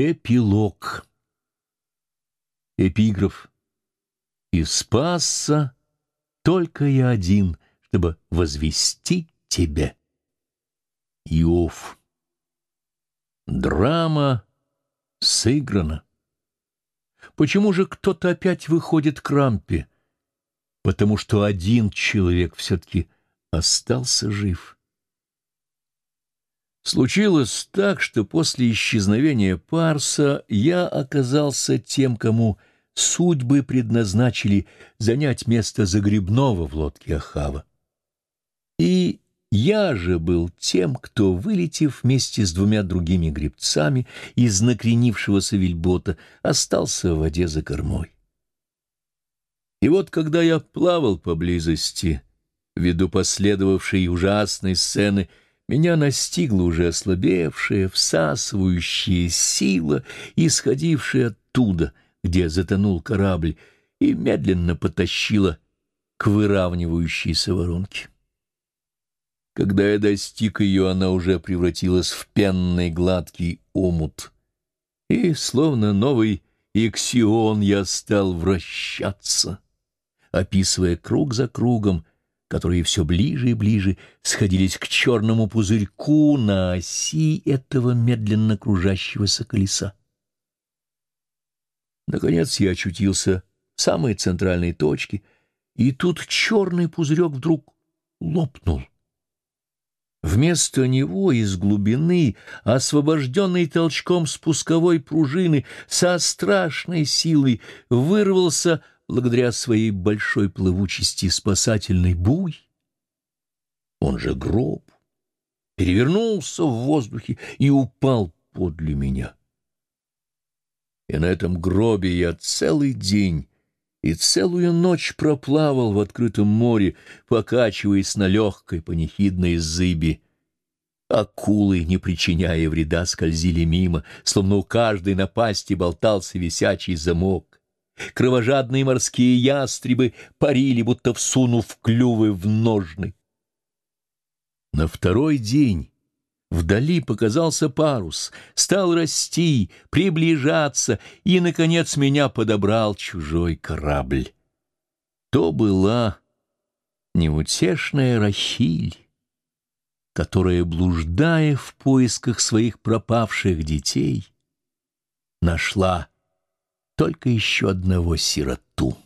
Эпилог. Эпиграф. «И спасся только я один, чтобы возвести тебе». Иов. Драма сыграна. Почему же кто-то опять выходит к рампе? Потому что один человек все-таки остался жив. Случилось так, что после исчезновения Парса я оказался тем, кому судьбы предназначили занять место загребного в лодке Ахава. И я же был тем, кто, вылетев вместе с двумя другими гребцами из накренившегося вельбота, остался в воде за кормой. И вот когда я плавал поблизости, ввиду последовавшей ужасной сцены, меня настигла уже ослабевшая, всасывающая сила, исходившая оттуда, где затонул корабль, и медленно потащила к выравнивающейся воронке. Когда я достиг ее, она уже превратилась в пенный гладкий омут, и, словно новый иксион, я стал вращаться, описывая круг за кругом, которые все ближе и ближе сходились к черному пузырьку на оси этого медленно кружащегося колеса. Наконец я очутился в самой центральной точке, и тут черный пузырек вдруг лопнул. Вместо него из глубины, освобожденный толчком спусковой пружины, со страшной силой вырвался благодаря своей большой плывучести спасательный буй, он же гроб, перевернулся в воздухе и упал подле меня. И на этом гробе я целый день и целую ночь проплавал в открытом море, покачиваясь на легкой панихидной зыби. Акулы, не причиняя вреда, скользили мимо, словно у каждой напасти болтался висячий замок. Кровожадные морские ястребы парили, будто всунув клювы в ножны. На второй день вдали показался парус, стал расти, приближаться, и, наконец, меня подобрал чужой корабль. То была неутешная Рахиль, которая, блуждая в поисках своих пропавших детей, нашла только еще одного сироту.